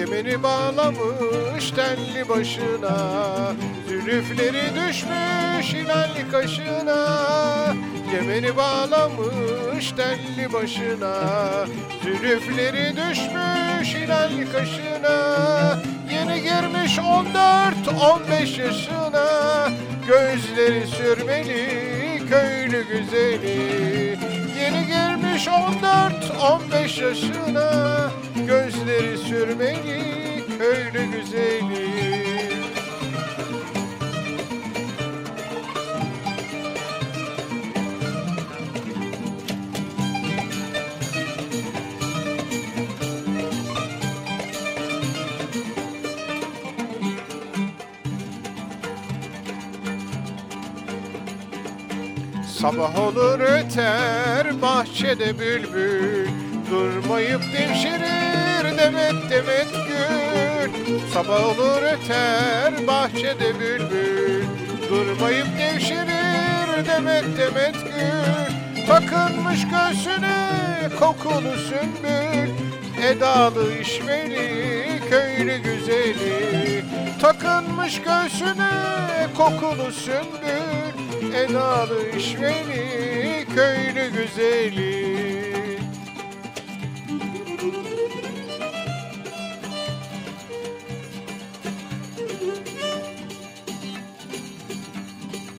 Kemeri bağlamış telli başına. Zülüfleri düşmüş ilalli kaşına. Kemeri bağlamış telli başına. Zülüfleri düşmüş ilalli kaşına. Yeni girmiş 14-15 yaşına. Gözleri sürmeli köylü güzeli. Yeni girmiş 14-15 yaşına Gözleri sürmeli köylü güzeli. Sabah olur öter bahçede bülbül Durmayıp devşirir demet demet gül. Sabah olur öter bahçede bülbül. Durmayıp devşirir demet demet gül. Takılmış göğsüne kokulu sümbül. Edalı işveli köylü güzeli. Takınmış göğsüne kokulu sümbül. Edalı işveli köylü güzeli